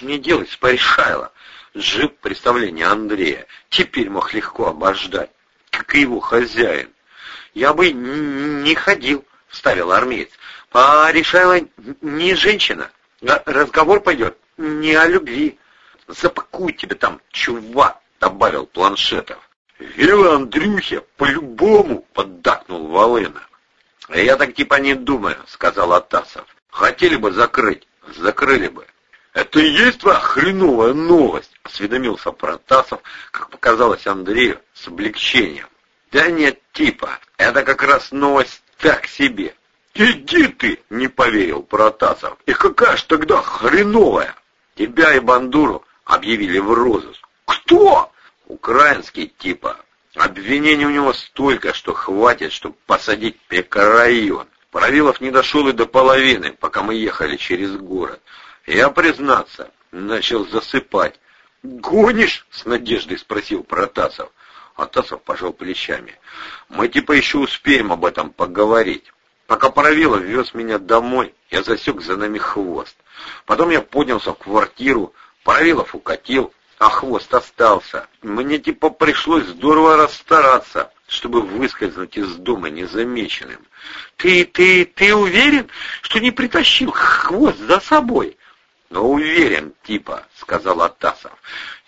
ж мне делать с Паришайло? Жив представление Андрея. Теперь мог легко обождать, как и его хозяин. Я бы не ходил, — вставил армеец. Паришайло не женщина. Разговор пойдет не о любви. Запакуй тебе там, чувак, — добавил Планшетов. «Велю Андрюхе, по-любому!» — поддакнул Волына. «Я так типа не думаю», — сказал Атасов. «Хотели бы закрыть, закрыли бы». «Это и есть твоя хреновая новость?» — осведомился Протасов, как показалось Андрею, с облегчением. «Да нет, типа, это как раз новость так себе». «Иди ты!» — не поверил Протасов. «И какая ж тогда хреновая?» «Тебя и Бандуру объявили в розыск». «Кто?» «Украинский типа. Обвинений у него столько, что хватит, чтобы посадить Пекарайон. Правилов не дошел и до половины, пока мы ехали через город. Я, признаться, начал засыпать. «Гонишь?» — с надеждой спросил Протасов. Атасов пожал плечами. «Мы типа еще успеем об этом поговорить. Пока Правилов вез меня домой, я засек за нами хвост. Потом я поднялся в квартиру, Правилов укатил, а хвост остался. Мне типа пришлось здорово расстараться, чтобы выскользнуть из дома незамеченным. Ты, ты, ты уверен, что не притащил хвост за собой? «Ну, уверен, типа», — сказал Атасов.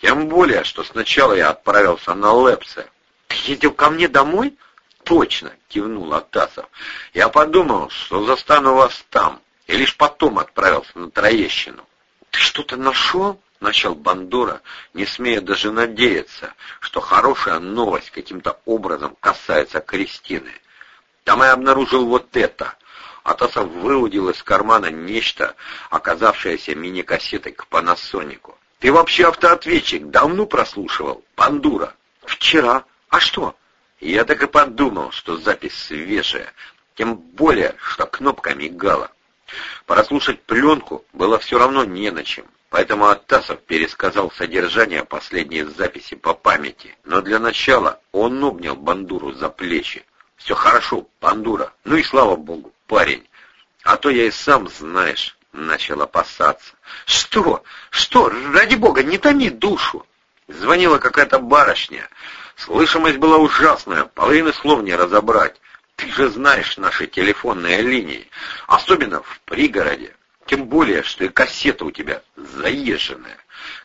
«Тем более, что сначала я отправился на Лепсе». «Ты ездил ко мне домой?» «Точно», — кивнул Атасов. «Я подумал, что застану вас там, и лишь потом отправился на Троещину». «Ты что-то нашел?» — начал Бандура, не смея даже надеяться, что хорошая новость каким-то образом касается Кристины. «Там я обнаружил вот это», Атасов выудил из кармана нечто, оказавшееся мини-кассетой к Панасонику. «Ты вообще автоответчик давно прослушивал? Пандура?» «Вчера. А что?» Я так и подумал, что запись свежая, тем более, что кнопка мигала. Прослушать пленку было все равно не на чем, поэтому Атасов пересказал содержание последней записи по памяти. Но для начала он обнял Бандуру за плечи. «Все хорошо, Бандура, ну и слава богу, парень. А то я и сам, знаешь, начал опасаться. Что? Что? Ради бога, не томи душу. Звонила какая-то барышня. Слышимость была ужасная, половины слов не разобрать. Ты же знаешь наши телефонные линии, особенно в пригороде. Тем более, что и кассета у тебя заезженная.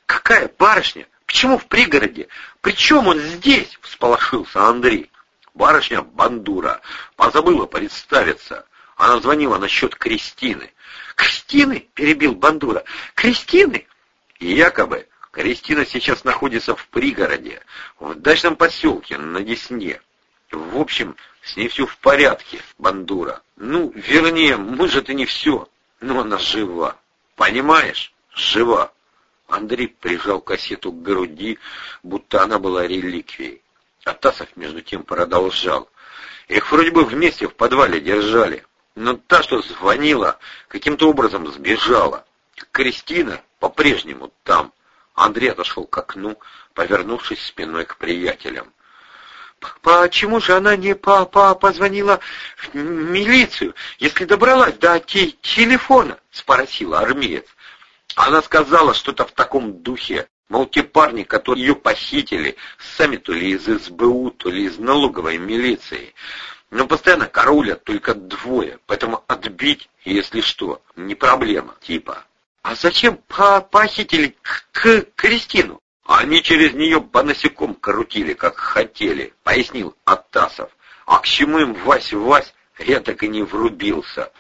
Какая барышня? Почему в пригороде? Причем он здесь? Всполошился Андрей. Барышня Бандура. Позабыла представиться. Она звонила насчет Кристины. «Кристины?» — перебил Бандура. «Кристины?» И якобы Кристина сейчас находится в пригороде, в дачном поселке на Десне. В общем, с ней все в порядке, Бандура. Ну, вернее, может и не все, но она жива. Понимаешь? Жива. Андрей прижал кассету к груди, будто она была реликвией. Атасов, между тем, продолжал. Их вроде бы вместе в подвале держали. Но та, что звонила, каким-то образом сбежала. Кристина по-прежнему там. Андрей отошел к окну, повернувшись спиной к приятелям. «Почему же она не папа позвонила в милицию, если добралась до телефона?» — спросила армеец. Она сказала что-то в таком духе, мол, те парни, которые ее похитили, сами то ли из СБУ, то ли из налоговой милиции. Но постоянно караулят только двое, поэтому отбить, если что, не проблема, типа. А зачем по похитили к Кристину? Они через нее по насеком крутили, как хотели, пояснил Атасов. А к чему им Вась-Вась, я так и не врубился.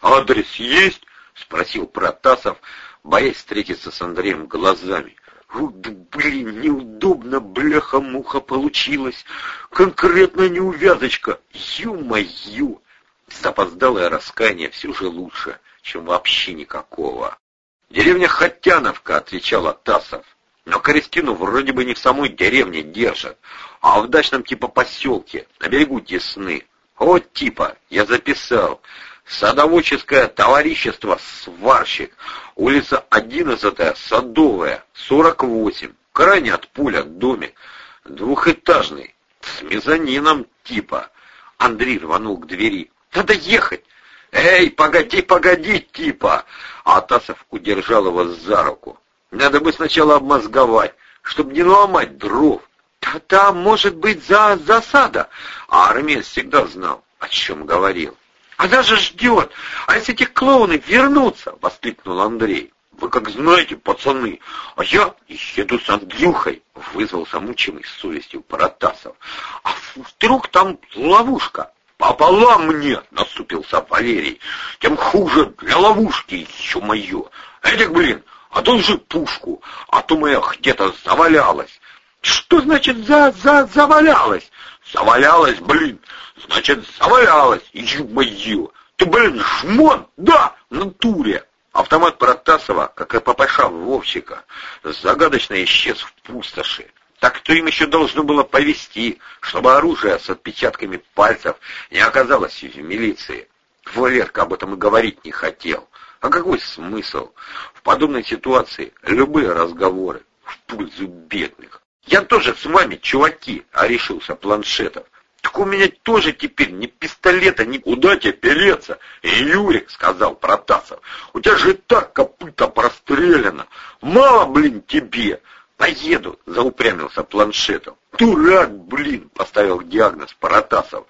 Адрес есть? Спросил Протасов, боясь встретиться с Андреем глазами. Блин, неудобно, бляха-муха получилось. Конкретно неувязочка. Ю-мою! Запоздалое раскаяние все же лучше, чем вообще никакого. «Деревня Хотяновка», — отвечала Тасов. «Но Корестину вроде бы не в самой деревне держат, а в дачном типа поселке, на берегу Десны. Вот типа, я записал. Садоводческое товарищество «Сварщик», улица 11 Садовая, 48, крайне от пуля домик, двухэтажный, с мезонином типа. Андрей рванул к двери. «Надо ехать!» «Эй, погоди, погоди, типа!» Атасов удержал его за руку. Надо бы сначала обмозговать, чтобы не ломать дров. Да там может быть за засада. А армия всегда знал, о чем говорил. Она же ждет. А если эти клоуны вернутся? Воскликнул Андрей. Вы как знаете, пацаны, а я еду с Андрюхой, вызвался мучимый совестью Паратасов. А вдруг там ловушка? Пополам мне, наступился Валерий. Тем хуже для ловушки, еще мое. Этих, блин, же пушку, а то моя где-то завалялась. Что значит за за завалялась? Завалялась, блин. Значит, завалялась. Ё-моё. Ты, блин, жмон? Да, в натуре. Автомат Протасова, как и папаша Вовчика, загадочно исчез в пустоши. Так кто им еще должно было повести, чтобы оружие с отпечатками пальцев не оказалось в милиции? Валерка об этом и говорить не хотел. А какой смысл? В подобной ситуации любые разговоры в пользу бедных. Я тоже с вами, чуваки, а решился Планшетов. Так у меня тоже теперь ни пистолета, ни куда тебе переться. И Юрик, сказал Протасов, у тебя же так копыта прострелено. Мало, блин, тебе. Поеду, заупрямился Планшетов. Дурак, блин, поставил диагноз Протасов.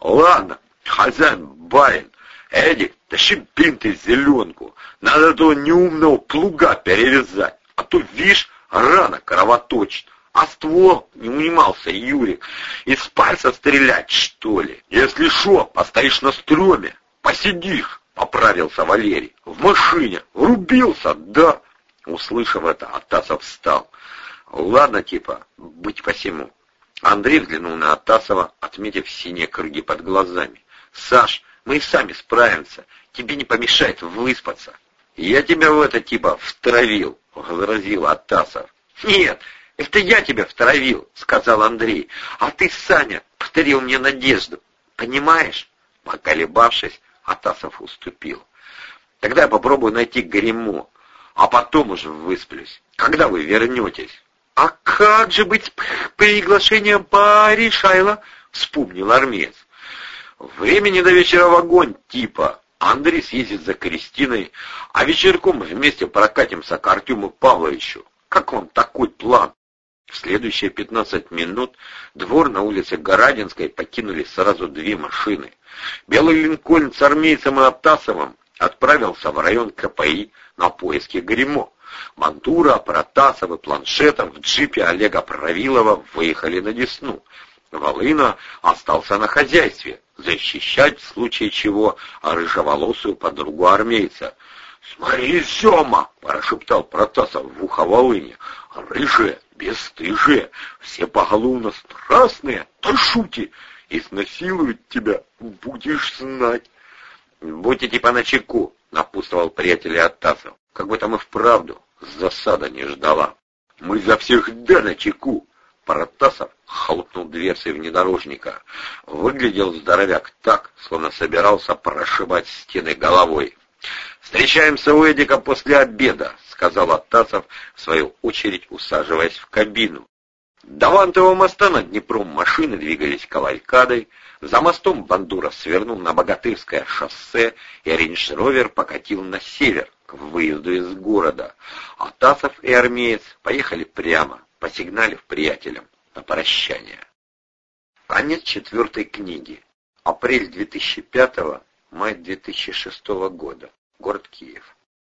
Ладно, хозяин, барин, Эдик, тащи бинт зеленку. Надо этого неумного плуга перевязать. А то, видишь, рано кровоточит. А ствол не унимался Юрик. Из пальца стрелять, что ли? Если шо, постоишь на стреме, посидишь, поправился Валерий. В машине. Врубился, да. Услышав это, Атасов встал. Ладно, типа, быть посему. Андрей взглянул на Атасова, отметив синие круги под глазами. «Саш, мы и сами справимся. Тебе не помешает выспаться». «Я тебя в это типа втравил», — возразил Атасов. «Нет, это я тебя втравил», — сказал Андрей. «А ты, Саня, повторил мне надежду. Понимаешь?» Поколебавшись, Атасов уступил. «Тогда я попробую найти гримо, а потом уже высплюсь. Когда вы вернетесь?» «А как же быть приглашением пари, Шайла?» — вспомнил армеец. «Времени до вечера в огонь, типа. Андрей съездит за Кристиной, а вечерком вместе прокатимся к Артему Павловичу. Как вам такой план?» В следующие 15 минут двор на улице Городинской покинули сразу две машины. Белый линкольн с армейцем и Аптасовым отправился в район КПИ на поиски Гремо. Мантура, Протасов и Планшетов в джипе Олега Правилова выехали на Десну. Волына остался на хозяйстве, защищать в случае чего рыжеволосую подругу армейца. «Смотри, Сема!» — прошептал Протасов в ухо Волыне. «Рыжая, бесстыжие, все поголовно страстные, да шути, изнасилуют тебя, будешь знать. Будьте типа начеку, напутствовал приятеля Оттасов, как бы там и вправду засада не ждала. Мы за всех да начеку. Протасов хлопнул дверцей внедорожника. Выглядел здоровяк так, словно собирался прошибать стены головой. «Встречаемся у Эдика после обеда», — сказал Оттасов, в свою очередь усаживаясь в кабину. До Вантового моста над Днепром машины двигались кавалькадой. За мостом Бандуров свернул на Богатырское шоссе, и рейндж-ровер покатил на север, к выезду из города. Атасов и армеец поехали прямо, посигналив приятелям на прощание. Конец четвертой книги. Апрель 2005 май 2006 года. Город Киев.